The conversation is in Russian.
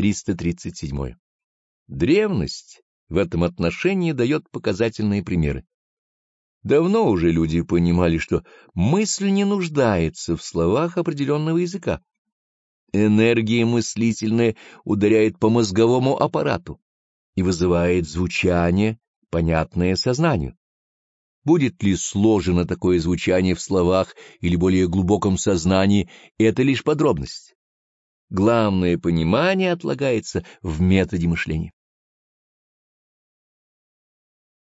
337. Древность в этом отношении дает показательные примеры. Давно уже люди понимали, что мысль не нуждается в словах определенного языка. Энергия мыслительная ударяет по мозговому аппарату и вызывает звучание, понятное сознанию. Будет ли сложено такое звучание в словах или более глубоком сознании, это лишь подробность. Главное понимание отлагается в методе мышления.